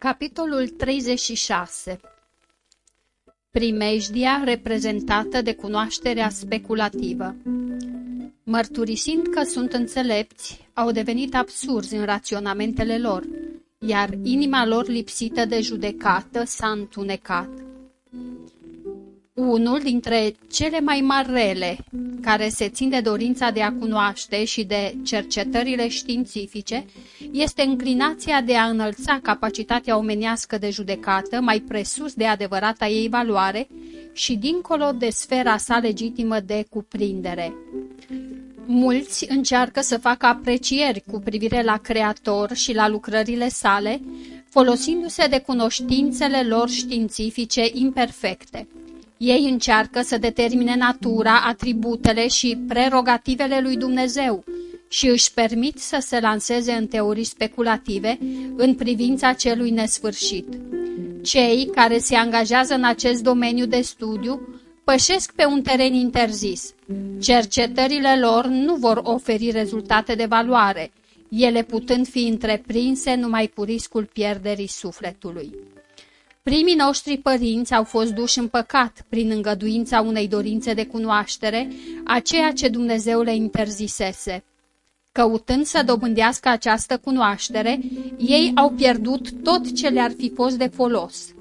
Capitolul 36 Primejdia reprezentată de cunoașterea speculativă Mărturisind că sunt înțelepți, au devenit absurzi în raționamentele lor, iar inima lor lipsită de judecată s-a întunecat. Unul dintre cele mai mari rele, care se țin de dorința de a cunoaște și de cercetările științifice, este înclinația de a înălța capacitatea omenească de judecată mai presus de adevărata ei valoare și dincolo de sfera sa legitimă de cuprindere. Mulți încearcă să facă aprecieri cu privire la Creator și la lucrările sale, folosindu-se de cunoștințele lor științifice imperfecte. Ei încearcă să determine natura, atributele și prerogativele lui Dumnezeu și își permit să se lanseze în teorii speculative în privința celui nesfârșit. Cei care se angajează în acest domeniu de studiu pășesc pe un teren interzis. Cercetările lor nu vor oferi rezultate de valoare, ele putând fi întreprinse numai cu riscul pierderii sufletului. Primii noștri părinți au fost duși în păcat prin îngăduința unei dorințe de cunoaștere a ceea ce Dumnezeu le interzisese. Căutând să dobândească această cunoaștere, ei au pierdut tot ce le-ar fi fost de folos.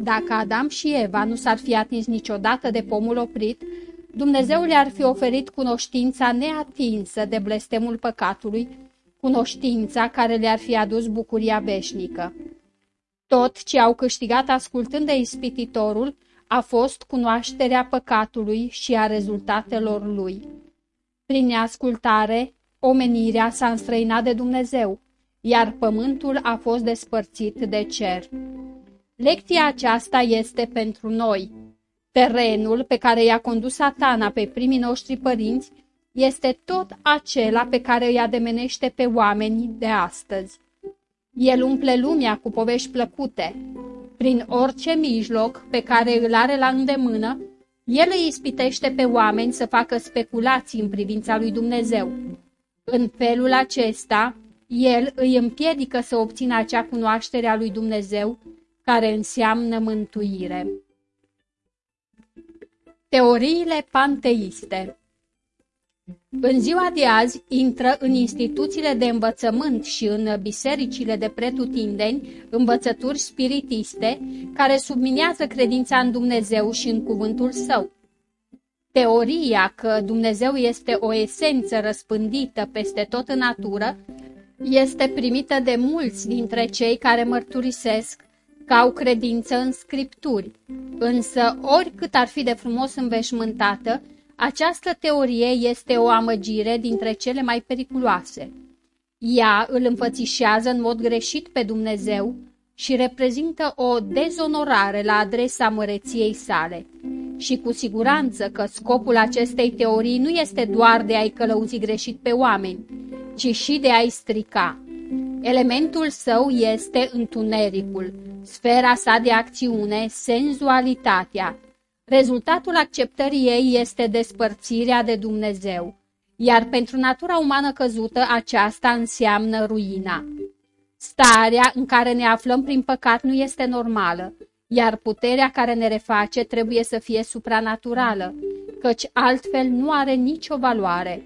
Dacă Adam și Eva nu s-ar fi atins niciodată de pomul oprit, Dumnezeu le-ar fi oferit cunoștința neatinsă de blestemul păcatului, cunoștința care le-ar fi adus bucuria veșnică. Tot ce au câștigat ascultând de ispititorul a fost cunoașterea păcatului și a rezultatelor lui. Prin neascultare, omenirea s-a înstrăinat de Dumnezeu, iar pământul a fost despărțit de cer. Lecția aceasta este pentru noi. Terenul pe care i-a condus satana pe primii noștri părinți este tot acela pe care îi ademenește pe oamenii de astăzi. El umple lumea cu povești plăcute. Prin orice mijloc pe care îl are la îndemână, el îi ispitește pe oameni să facă speculații în privința lui Dumnezeu. În felul acesta, el îi împiedică să obțină acea cunoaștere a lui Dumnezeu care înseamnă mântuire. Teoriile panteiste în ziua de azi intră în instituțiile de învățământ și în bisericile de pretutindeni învățături spiritiste care subminează credința în Dumnezeu și în cuvântul său. Teoria că Dumnezeu este o esență răspândită peste tot în natură este primită de mulți dintre cei care mărturisesc că au credință în scripturi, însă oricât ar fi de frumos înveșmântată, această teorie este o amăgire dintre cele mai periculoase. Ea îl înfățișează în mod greșit pe Dumnezeu și reprezintă o dezonorare la adresa măreției sale. Și cu siguranță că scopul acestei teorii nu este doar de a-i călăuzi greșit pe oameni, ci și de a-i strica. Elementul său este întunericul, sfera sa de acțiune, senzualitatea, Rezultatul acceptării ei este despărțirea de Dumnezeu, iar pentru natura umană căzută aceasta înseamnă ruina. Starea în care ne aflăm prin păcat nu este normală, iar puterea care ne reface trebuie să fie supranaturală, căci altfel nu are nicio valoare.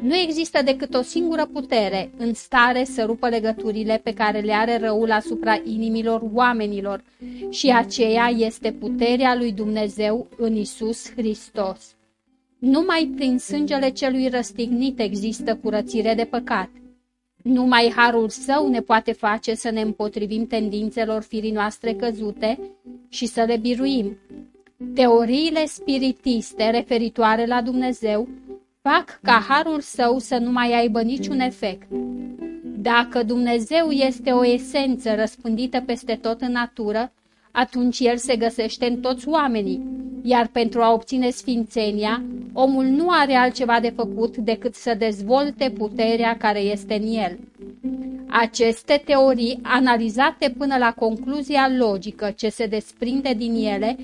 Nu există decât o singură putere în stare să rupă legăturile pe care le are răul asupra inimilor oamenilor și aceea este puterea lui Dumnezeu în Isus Hristos. Numai prin sângele celui răstignit există curățire de păcat. Numai harul său ne poate face să ne împotrivim tendințelor firii noastre căzute și să le biruim. Teoriile spiritiste referitoare la Dumnezeu fac ca harul său să nu mai aibă niciun efect. Dacă Dumnezeu este o esență răspândită peste tot în natură, atunci el se găsește în toți oamenii, iar pentru a obține sfințenia, omul nu are altceva de făcut decât să dezvolte puterea care este în el. Aceste teorii, analizate până la concluzia logică ce se desprinde din ele,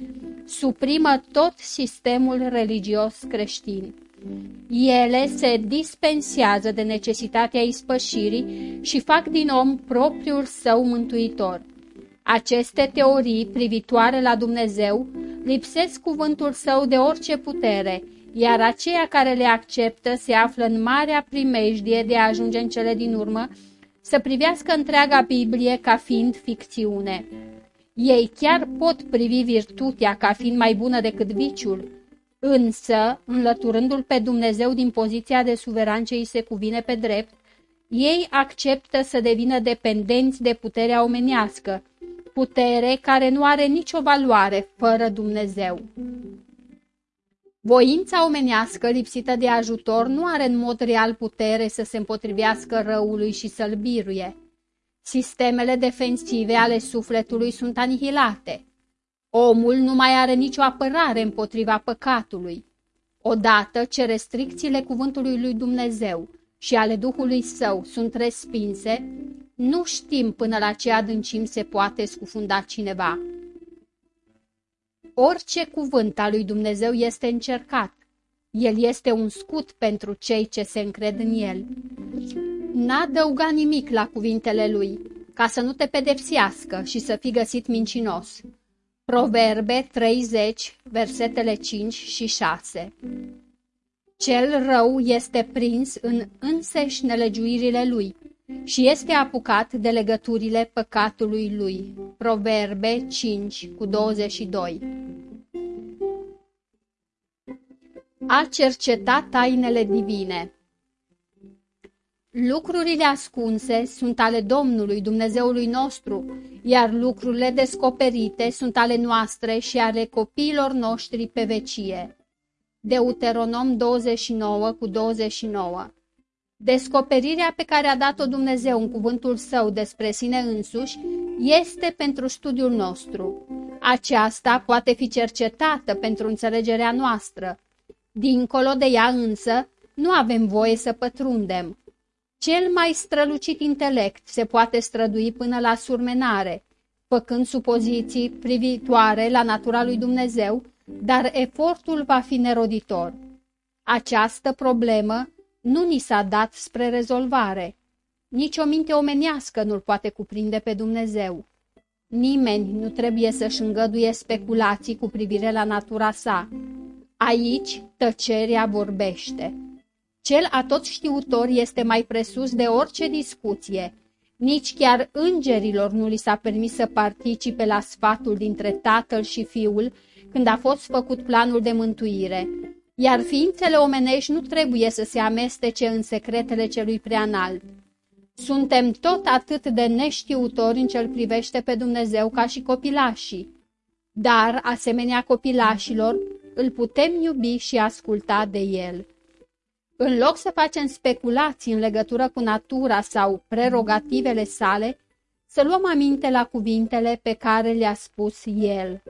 suprimă tot sistemul religios creștin. Ele se dispensează de necesitatea ispășirii și fac din om propriul său mântuitor. Aceste teorii privitoare la Dumnezeu lipsesc cuvântul său de orice putere, iar aceia care le acceptă se află în marea primejdie de a ajunge în cele din urmă să privească întreaga Biblie ca fiind ficțiune. Ei chiar pot privi virtutea ca fiind mai bună decât viciul, însă, înlăturându-l pe Dumnezeu din poziția de suveran ce îi se cuvine pe drept, ei acceptă să devină dependenți de puterea omenească, putere care nu are nicio valoare fără Dumnezeu. Voința omenească lipsită de ajutor nu are în mod real putere să se împotrivească răului și să-l biruie. Sistemele defensive ale sufletului sunt anihilate. Omul nu mai are nicio apărare împotriva păcatului. Odată ce restricțiile cuvântului lui Dumnezeu și ale Duhului Său sunt respinse, nu știm până la ce adâncim se poate scufunda cineva. Orice cuvânt al lui Dumnezeu este încercat. El este un scut pentru cei ce se încred în el. N-a adăugat nimic la cuvintele lui, ca să nu te pedepsească și să fii găsit mincinos. Proverbe 30, versetele 5 și 6 Cel rău este prins în înseși nelegiuirile lui și este apucat de legăturile păcatului lui. Proverbe 5 cu 22 A cerceta tainele divine. Lucrurile ascunse sunt ale Domnului, Dumnezeului nostru, iar lucrurile descoperite sunt ale noastre și ale copiilor noștri pe vecie. Deuteronom 29 cu 29 Descoperirea pe care a dat-o Dumnezeu în cuvântul său despre sine însuși este pentru studiul nostru. Aceasta poate fi cercetată pentru înțelegerea noastră. Dincolo de ea însă, nu avem voie să pătrundem. Cel mai strălucit intelect se poate strădui până la surmenare, făcând supoziții privitoare la natura lui Dumnezeu, dar efortul va fi neroditor. Această problemă nu ni s-a dat spre rezolvare. Nici o minte omenească nu-l poate cuprinde pe Dumnezeu. Nimeni nu trebuie să-și îngăduie speculații cu privire la natura sa. Aici tăcerea vorbește. Cel atot știutor este mai presus de orice discuție. Nici chiar îngerilor nu li s-a permis să participe la sfatul dintre tatăl și fiul când a fost făcut planul de mântuire, iar ființele omenești nu trebuie să se amestece în secretele celui preanalt. Suntem tot atât de neștiutori în cel privește pe Dumnezeu ca și copilașii, dar, asemenea copilașilor, îl putem iubi și asculta de el. În loc să facem speculații în legătură cu natura sau prerogativele sale, să luăm aminte la cuvintele pe care le-a spus el.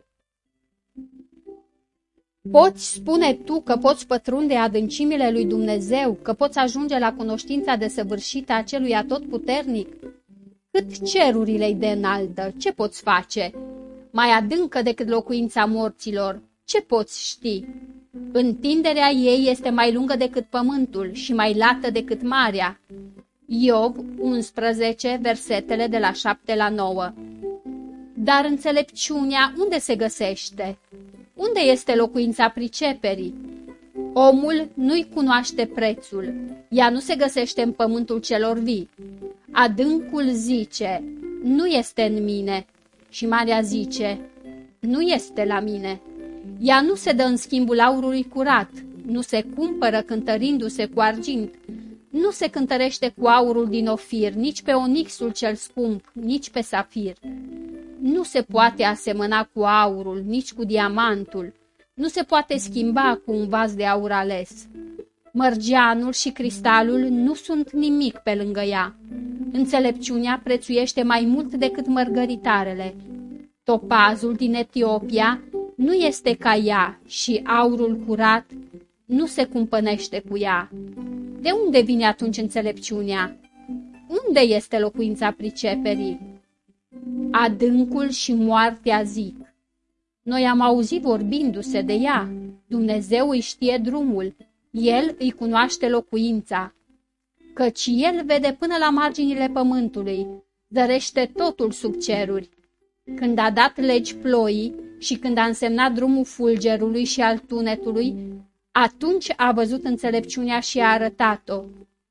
Poți spune tu că poți pătrunde adâncimile lui Dumnezeu, că poți ajunge la cunoștința desăvârșită a celui atotputernic? Cât cerurile-i de înaltă, ce poți face? Mai adâncă decât locuința morților, ce poți ști? Întinderea ei este mai lungă decât pământul și mai lată decât marea. Iov 11, versetele de la 7 la 9 Dar înțelepciunea unde se găsește? Unde este locuința priceperii? Omul nu-i cunoaște prețul, ea nu se găsește în pământul celor vii. Adâncul zice, nu este în mine, și Maria zice, nu este la mine. Ea nu se dă în schimbul aurului curat, nu se cumpără cântărindu-se cu argint, nu se cântărește cu aurul din ofir, nici pe onixul cel scump, nici pe safir. Nu se poate asemăna cu aurul, nici cu diamantul, nu se poate schimba cu un vas de aur ales. Mărgeanul și cristalul nu sunt nimic pe lângă ea. Înțelepciunea prețuiește mai mult decât mărgăritarele. Topazul din Etiopia nu este ca ea și aurul curat nu se cumpănește cu ea. De unde vine atunci înțelepciunea? Unde este locuința priceperii? Adâncul și moartea zic. Noi am auzit vorbindu-se de ea. Dumnezeu îi știe drumul. El îi cunoaște locuința, căci el vede până la marginile pământului, zărește totul sub ceruri. Când a dat legi ploii și când a însemnat drumul fulgerului și al tunetului, atunci a văzut înțelepciunea și a arătat-o.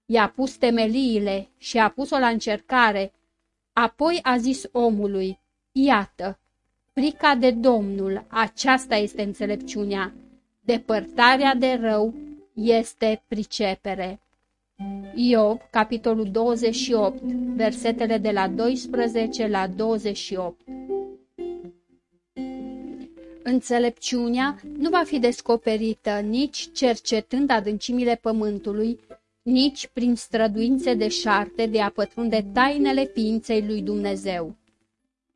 I-a pus temeliile și a pus-o la încercare. Apoi a zis omului, iată, frica de Domnul, aceasta este înțelepciunea. Depărtarea de rău este pricepere. Iov, capitolul 28, versetele de la 12 la 28 Înțelepciunea nu va fi descoperită nici cercetând adâncimile pământului, nici prin străduințe de șarte de a pătrunde tainele ființei lui Dumnezeu.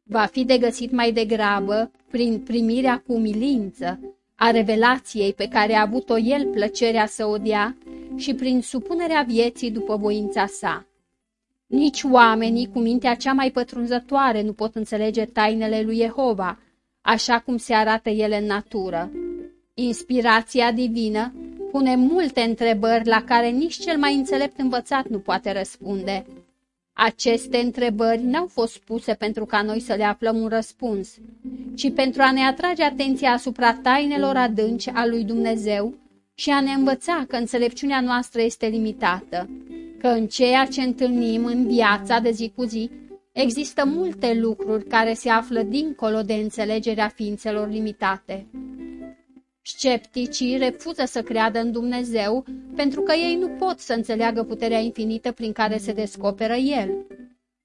Va fi de găsit mai degrabă prin primirea cu umilință a revelației pe care a avut-o el plăcerea să o dea și prin supunerea vieții după voința sa. Nici oamenii cu mintea cea mai pătrunzătoare nu pot înțelege tainele lui Jehova, așa cum se arată ele în natură. Inspirația divină pune multe întrebări la care nici cel mai înțelept învățat nu poate răspunde. Aceste întrebări n-au fost puse pentru ca noi să le aflăm un răspuns, ci pentru a ne atrage atenția asupra tainelor adânci a lui Dumnezeu și a ne învăța că înțelepciunea noastră este limitată, că în ceea ce întâlnim în viața de zi cu zi există multe lucruri care se află dincolo de înțelegerea ființelor limitate. Scepticii refuză să creadă în Dumnezeu pentru că ei nu pot să înțeleagă puterea infinită prin care se descoperă El.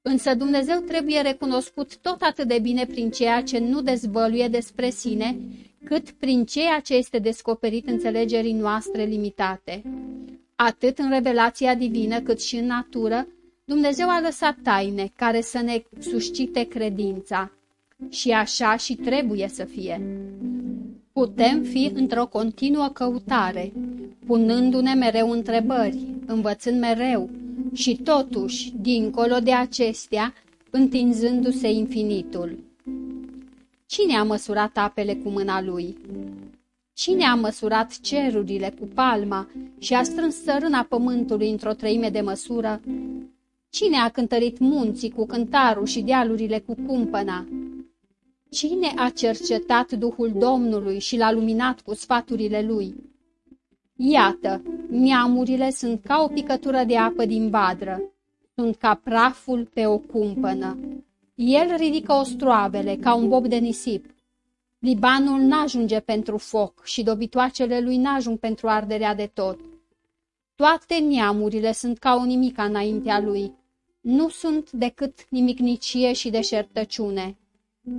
Însă Dumnezeu trebuie recunoscut tot atât de bine prin ceea ce nu dezvăluie despre sine, cât prin ceea ce este descoperit înțelegerii noastre limitate. Atât în revelația divină cât și în natură, Dumnezeu a lăsat taine care să ne suscite credința. Și așa și trebuie să fie. Putem fi într-o continuă căutare, punându-ne mereu întrebări, învățând mereu și totuși, dincolo de acestea, întinzându-se infinitul. Cine a măsurat apele cu mâna lui? Cine a măsurat cerurile cu palma și a strâns sărâna pământului într-o treime de măsură? Cine a cântărit munții cu cântarul și dealurile cu cumpăna? Cine a cercetat Duhul Domnului și l-a luminat cu sfaturile lui? Iată, neamurile sunt ca o picătură de apă din vadră, sunt ca praful pe o cumpănă. El ridică ostroavele ca un bob de nisip. Libanul n-ajunge pentru foc și dobitoacele lui n-ajung pentru arderea de tot. Toate neamurile sunt ca o nimica înaintea lui. Nu sunt decât nimicnicie și deșertăciune.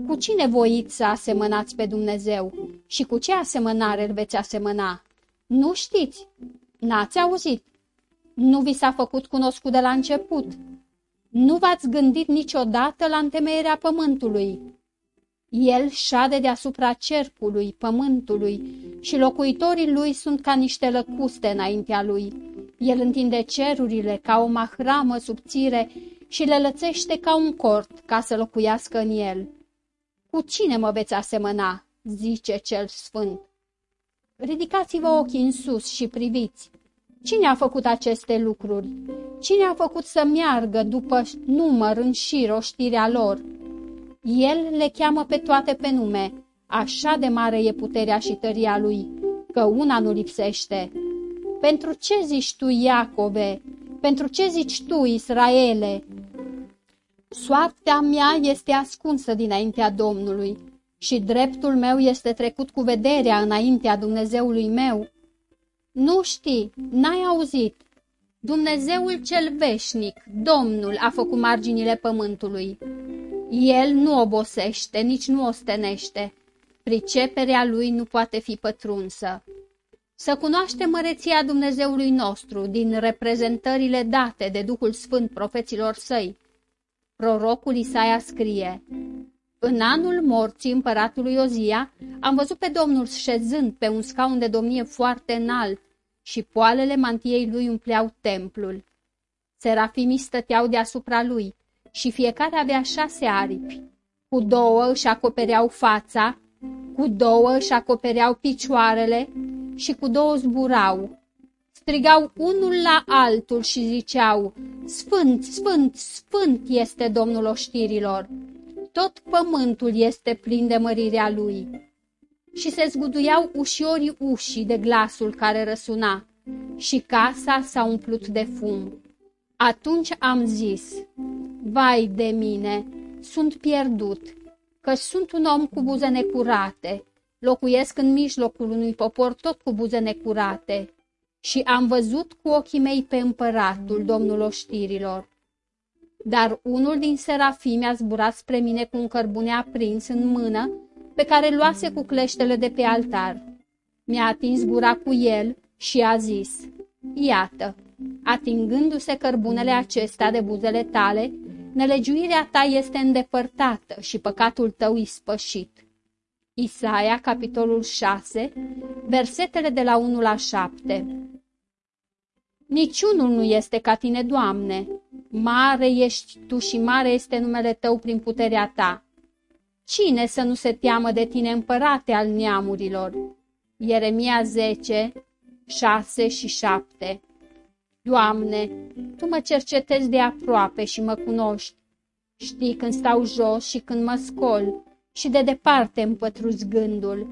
Cu cine voiți să asemănați pe Dumnezeu și cu ce asemănare îl veți asemăna? Nu știți? N-ați auzit? Nu vi s-a făcut cunoscut de la început? Nu v-ați gândit niciodată la întemeierea pământului? El șade deasupra cercului, pământului și locuitorii lui sunt ca niște lăcuste înaintea lui. El întinde cerurile ca o mahramă subțire și le lățește ca un cort ca să locuiască în el. Cu cine mă veți asemăna?" zice cel sfânt. Ridicați-vă ochii în sus și priviți. Cine a făcut aceste lucruri? Cine a făcut să meargă după număr în șir oștirea lor? El le cheamă pe toate pe nume. Așa de mare e puterea și tăria lui, că una nu lipsește. Pentru ce zici tu, Iacove? Pentru ce zici tu, Israele? Soartea mea este ascunsă dinaintea Domnului și dreptul meu este trecut cu vederea înaintea Dumnezeului meu. Nu știi, n-ai auzit. Dumnezeul cel veșnic, Domnul, a făcut marginile pământului. El nu obosește, nici nu ostenește. Priceperea lui nu poate fi pătrunsă. Să cunoaște măreția Dumnezeului nostru din reprezentările date de Duhul Sfânt profeților săi, Prorocul Isaia scrie, În anul morții împăratului Ozia am văzut pe Domnul șezând pe un scaun de domnie foarte înalt și poalele mantiei lui umpleau templul. Serafimii stăteau deasupra lui și fiecare avea șase aripi. Cu două își acopereau fața, cu două își acopereau picioarele și cu două zburau. strigau unul la altul și ziceau, Sfânt, sfânt, sfânt este Domnul oștirilor, tot pământul este plin de mărirea lui. Și se zguduiau ușiorii ușii de glasul care răsuna și casa s-a umplut de fum. Atunci am zis, vai de mine, sunt pierdut, că sunt un om cu buze necurate, locuiesc în mijlocul unui popor tot cu buze necurate și am văzut cu ochii mei pe împăratul, domnul oștirilor. Dar unul din serafii mi-a zburat spre mine cu un cărbune aprins în mână, pe care luase cu cleștele de pe altar. Mi-a atins gura cu el și a zis, Iată, atingându-se cărbunele acesta de buzele tale, nelegiuirea ta este îndepărtată și păcatul tău ispășit. Isaia, capitolul 6, versetele de la 1 la 7 Niciunul nu este ca tine, Doamne, mare ești Tu și mare este numele Tău prin puterea Ta. Cine să nu se teamă de tine, împărate al neamurilor? Ieremia 10, 6 și 7 Doamne, Tu mă cercetezi de aproape și mă cunoști. Știi când stau jos și când mă scol și de departe îmi pătruz gândul.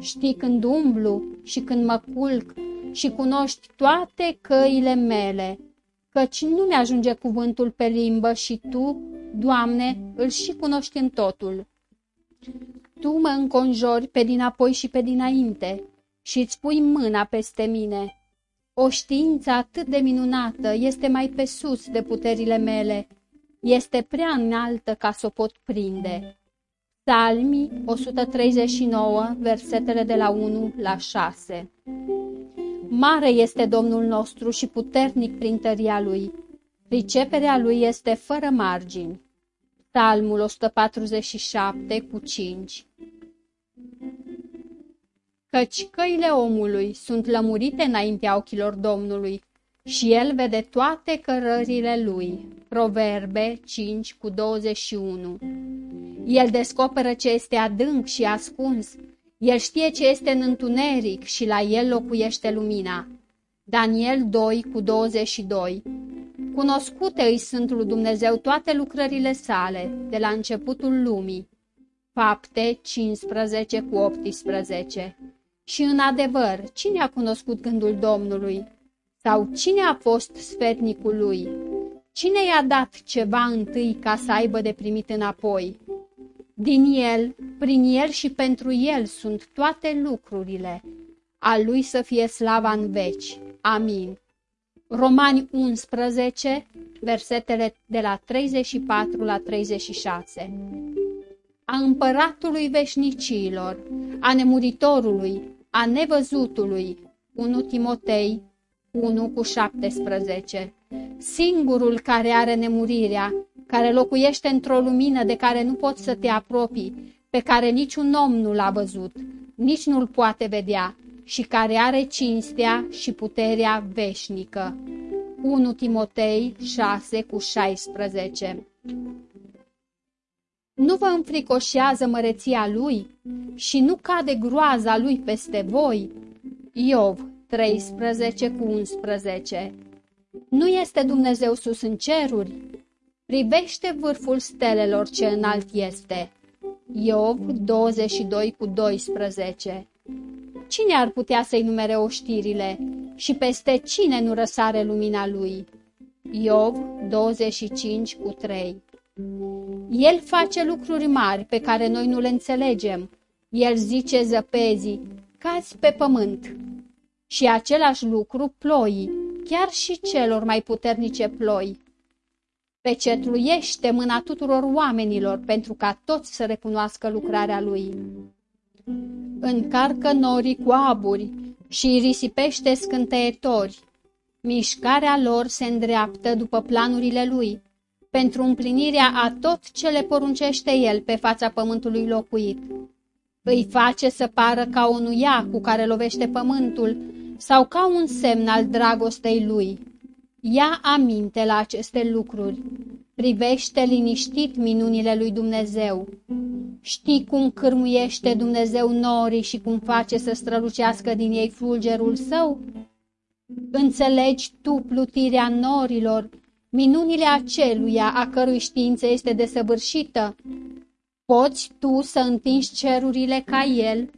Știi când umblu și când mă culc și cunoști toate căile mele, căci nu mi-ajunge cuvântul pe limbă și Tu, Doamne, îl și cunoști în totul. Tu mă înconjori pe dinapoi și pe dinainte și îți pui mâna peste mine. O știință atât de minunată este mai pe sus de puterile mele, este prea înaltă ca să o pot prinde. Salmii 139, versetele de la 1 la 6 Mare este Domnul nostru și puternic prin tăria Lui. Priceperea Lui este fără margini. Psalmul 147 cu 5 Căci căile omului sunt lămurite înaintea ochilor Domnului și El vede toate cărările Lui. Proverbe 5 cu 21 El descoperă ce este adânc și ascuns el știe ce este în întuneric și la el locuiește lumina. Daniel 2 cu 22 Cunoscute îi sunt lui Dumnezeu toate lucrările sale, de la începutul lumii. Fapte 15 cu 18 Și în adevăr, cine a cunoscut gândul Domnului? Sau cine a fost sfetnicul lui? Cine i-a dat ceva întâi ca să aibă de primit înapoi? Din El, prin El și pentru El sunt toate lucrurile. A Lui să fie slava în veci. Amin. Romani 11, versetele de la 34 la 36 A împăratului veșnicilor, a nemuritorului, a nevăzutului, 1 Timotei 1 cu 17 Singurul care are nemurirea, care locuiește într-o lumină de care nu poți să te apropii, pe care niciun om nu l-a văzut, nici nu-l poate vedea și care are cinstea și puterea veșnică. 1 Timotei 6 cu 16 Nu vă înfricoșează măreția lui și nu cade groaza lui peste voi? Iov 13 cu 11 Nu este Dumnezeu sus în ceruri? Privește vârful stelelor ce înalt este. Iov 22 cu 12 Cine ar putea să-i numere oștirile și peste cine nu răsare lumina lui? Iov 25 cu 3 El face lucruri mari pe care noi nu le înțelegem. El zice zăpezii, cazi pe pământ. Și același lucru ploii, chiar și celor mai puternice ploi pecetluiește mâna tuturor oamenilor pentru ca toți să recunoască lucrarea lui. Încarcă norii cu aburi și îi risipește scânteietori. Mișcarea lor se îndreaptă după planurile lui, pentru împlinirea a tot ce le poruncește el pe fața pământului locuit. Îi face să pară ca o nuia cu care lovește pământul sau ca un semn al dragostei lui Ia aminte la aceste lucruri. Privește liniștit minunile lui Dumnezeu. Știi cum cârmuiește Dumnezeu norii și cum face să strălucească din ei fulgerul său? Înțelegi tu plutirea norilor, minunile aceluia a cărui știință este desăvârșită? Poți tu să întingi cerurile ca el,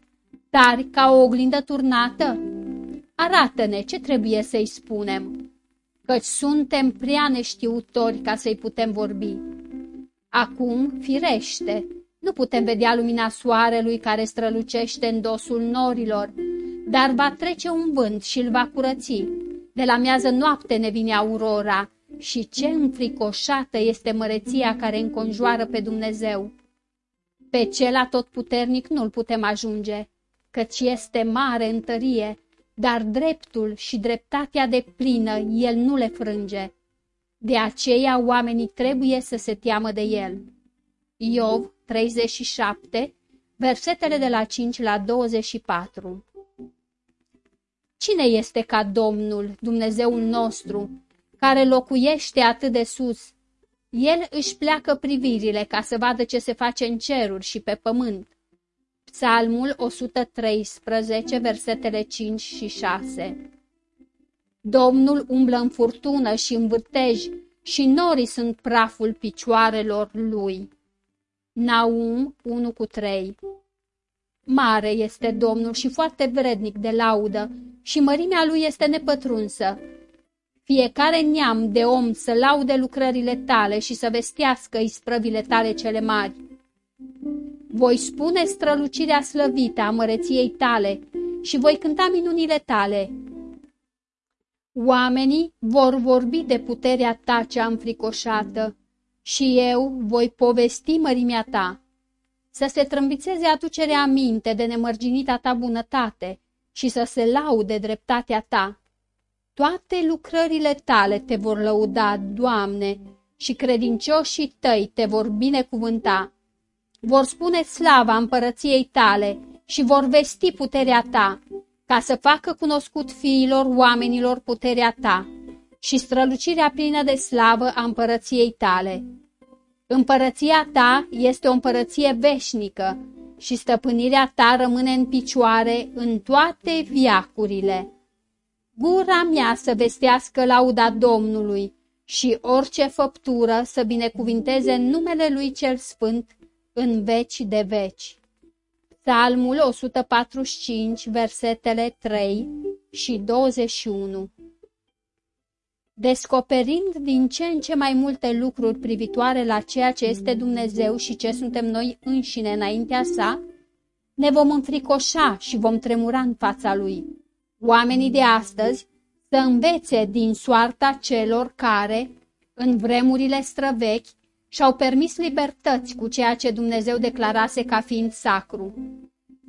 tari ca o oglindă turnată? Arată-ne ce trebuie să-i spunem, căci suntem prea neștiutori ca să-i putem vorbi. Acum, firește, nu putem vedea lumina soarelui care strălucește în dosul norilor, dar va trece un vânt și îl va curăți. De la miază noapte ne vine aurora și ce înfricoșată este măreția care înconjoară pe Dumnezeu. Pe cel atotputernic nu-l putem ajunge, căci este mare în tărie, dar dreptul și dreptatea de plină el nu le frânge. De aceea oamenii trebuie să se teamă de el. Iov 37, versetele de la 5 la 24 Cine este ca Domnul, Dumnezeul nostru, care locuiește atât de sus? El își pleacă privirile ca să vadă ce se face în ceruri și pe pământ. Psalmul 113, versetele 5 și 6 Domnul umblă în furtună și în vârtej și norii sunt praful picioarelor lui. Naum 1 cu 3 Mare este Domnul și foarte vrednic de laudă și mărimea lui este nepătrunsă. Fiecare neam de om să laude lucrările tale și să vestească isprăvile tale cele mari. Voi spune strălucirea slăvită a măreției tale și voi cânta minunile tale. Oamenii vor vorbi de puterea ta cea înfricoșată și eu voi povesti mărimea ta. Să se trâmbițeze aducerea aminte de nemărginita ta bunătate și să se laude dreptatea ta. Toate lucrările tale te vor lăuda, Doamne, și credincioșii tăi te vor binecuvânta. Vor spune slava împărăției tale și vor vesti puterea ta, ca să facă cunoscut fiilor oamenilor puterea ta și strălucirea plină de slavă a împărăției tale. Împărăția ta este o împărăție veșnică și stăpânirea ta rămâne în picioare în toate viacurile. Gura mea să vestească lauda Domnului și orice făptură să binecuvinteze numele Lui cel Sfânt în veci de veci. Psalmul 145, versetele 3 și 21 Descoperind din ce în ce mai multe lucruri privitoare la ceea ce este Dumnezeu și ce suntem noi înșine înaintea sa, ne vom înfricoșa și vom tremura în fața Lui. Oamenii de astăzi să învețe din soarta celor care, în vremurile străvechi, și-au permis libertăți cu ceea ce Dumnezeu declarase ca fiind sacru.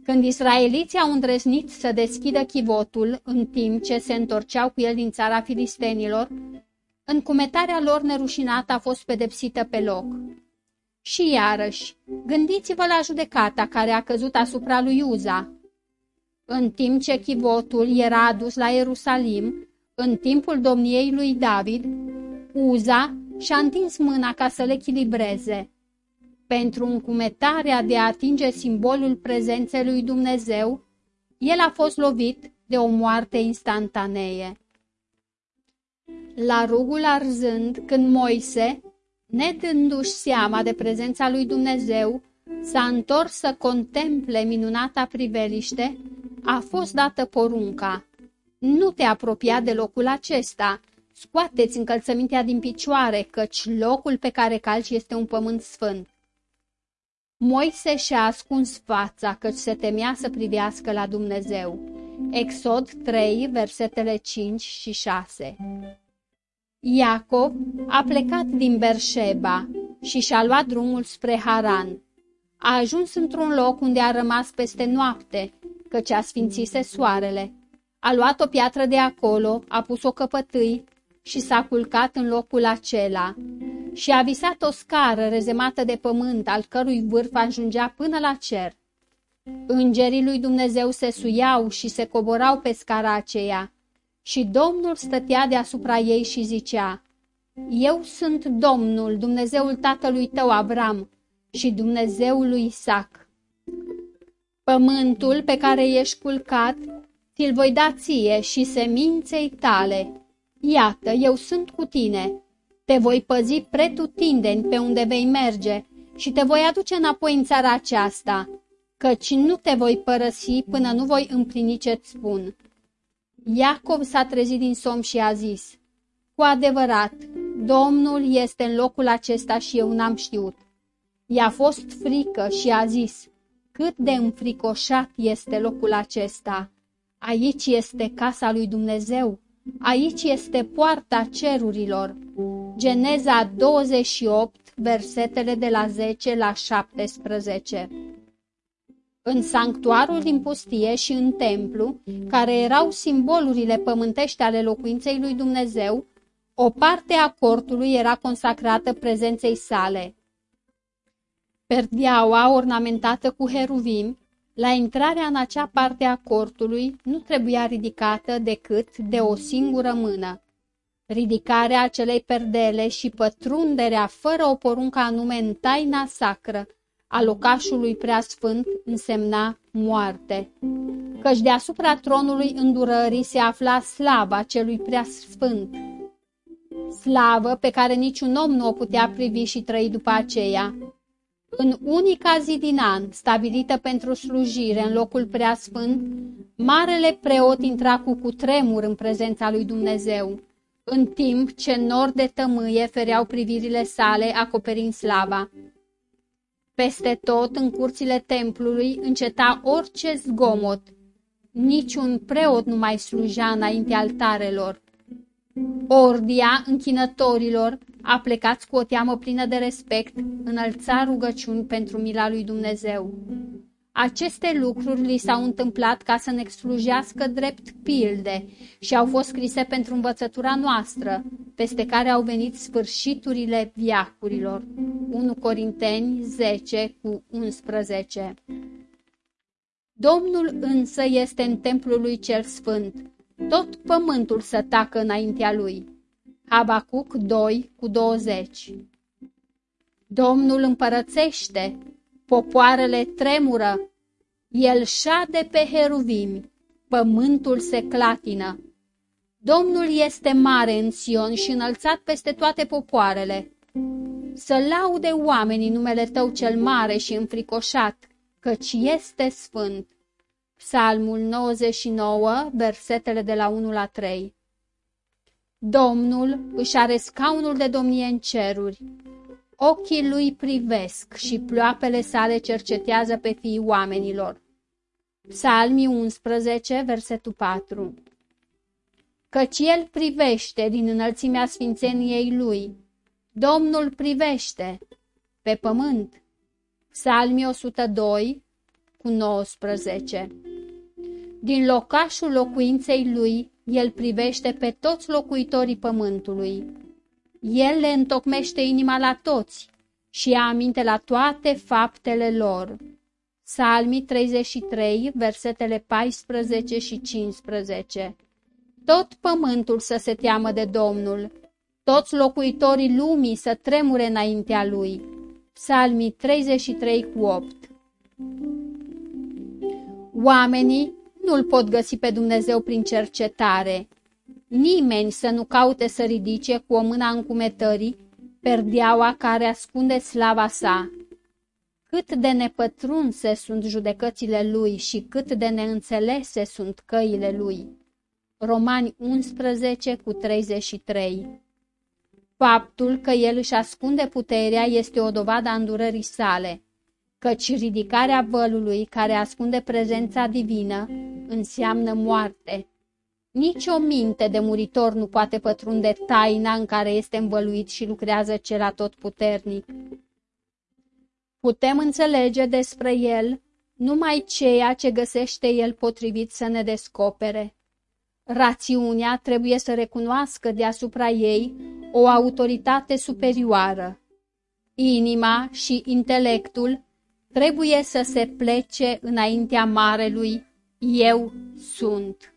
Când israeliții au îndrăznit să deschidă chivotul în timp ce se întorceau cu el din țara filistenilor, încumetarea lor nerușinată a fost pedepsită pe loc. Și iarăși, gândiți-vă la judecata care a căzut asupra lui Uza. În timp ce chivotul era adus la Ierusalim, în timpul domniei lui David, Uza și-a întins mâna ca să le echilibreze. Pentru încumetarea de a atinge simbolul prezenței lui Dumnezeu, el a fost lovit de o moarte instantanee. La rugul arzând, când Moise, nedându-și seama de prezența lui Dumnezeu, s-a întors să contemple minunata priveliște, a fost dată porunca. Nu te apropia de locul acesta, scoateți încălțămintea din picioare, căci locul pe care calci este un pământ sfânt. Moise și-a ascuns fața, căci se temea să privească la Dumnezeu. Exod 3, versetele 5 și 6 Iacov a plecat din Berșeba și și-a luat drumul spre Haran. A ajuns într-un loc unde a rămas peste noapte, căci a sfințise soarele. A luat o piatră de acolo, a pus o căpătâi și s-a culcat în locul acela și a visat o scară rezemată de pământ, al cărui vârf ajungea până la cer. Îngerii lui Dumnezeu se suiau și se coborau pe scara aceea și Domnul stătea deasupra ei și zicea, Eu sunt Domnul, Dumnezeul tatălui tău Avram și Dumnezeul lui Isaac. Pământul pe care ești culcat ți-l voi da ție și seminței tale. Iată, eu sunt cu tine. Te voi păzi pretutindeni pe unde vei merge și te voi aduce înapoi în țara aceasta, căci nu te voi părăsi până nu voi împlini ce-ți spun. Iacov s-a trezit din somn și a zis, Cu adevărat, Domnul este în locul acesta și eu n-am știut. I-a fost frică și a zis, Cât de înfricoșat este locul acesta! Aici este casa lui Dumnezeu, aici este poarta cerurilor. Geneza 28, versetele de la 10 la 17 în sanctuarul din pustie și în templu, care erau simbolurile pământești ale locuinței lui Dumnezeu, o parte a cortului era consacrată prezenței sale. Perdeaua ornamentată cu heruvim, la intrarea în acea parte a cortului, nu trebuia ridicată decât de o singură mână. Ridicarea acelei perdele și pătrunderea fără o poruncă anume în taina sacră a locașului preasfânt însemna moarte, căci deasupra tronului îndurării se afla slava celui preasfânt, slavă pe care niciun om nu o putea privi și trăi după aceea. În unica zi din an, stabilită pentru slujire în locul preasfânt, marele preot intra cu cutremur în prezența lui Dumnezeu, în timp ce nori de tămâie fereau privirile sale acoperind slava. Peste tot, în curțile templului, înceta orice zgomot. Niciun preot nu mai slujea înainte altarelor. Ordia închinătorilor, aplecați cu o teamă plină de respect, înălța rugăciuni pentru mila lui Dumnezeu. Aceste lucruri li s-au întâmplat ca să ne slujească drept pilde și au fost scrise pentru învățătura noastră, peste care au venit sfârșiturile viacurilor. 1 Corinteni 10 cu 11 Domnul însă este în templul lui cel sfânt, tot pământul să tacă înaintea lui. Habacuc 2 cu 20 Domnul împărățește, popoarele tremură, el șade pe heruvimi, pământul se clatină. Domnul este mare în Sion și înălțat peste toate popoarele. Să laude oamenii numele tău cel mare și înfricoșat, căci este sfânt. Psalmul 99, versetele de la 1 la 3 Domnul își are scaunul de domnie în ceruri. Ochii lui privesc și ploapele sale cercetează pe fiii oamenilor. Psalmii 11, versetul 4 Căci el privește din înălțimea sfințeniei lui, Domnul privește pe pământ. Psalmii 102 cu 19 Din locașul locuinței lui, el privește pe toți locuitorii pământului. El le întocmește inima la toți și ia aminte la toate faptele lor. Salmii 33, versetele 14 și 15 Tot pământul să se teamă de Domnul, toți locuitorii lumii să tremure înaintea Lui. Salmii 33 cu 8 Oamenii nu-L pot găsi pe Dumnezeu prin cercetare, Nimeni să nu caute să ridice cu o mână încumetării perdeaua care ascunde slava sa. Cât de nepătrunse sunt judecățile lui și cât de neînțelese sunt căile lui. Romani 11 cu 33 Faptul că el își ascunde puterea este o dovadă a îndurării sale, căci ridicarea vălului care ascunde prezența divină înseamnă moarte. Nici o minte de muritor nu poate pătrunde taina în care este învăluit și lucrează cel atotputernic. Putem înțelege despre el numai ceea ce găsește el potrivit să ne descopere. Rațiunea trebuie să recunoască deasupra ei o autoritate superioară. Inima și intelectul trebuie să se plece înaintea marelui Eu sunt.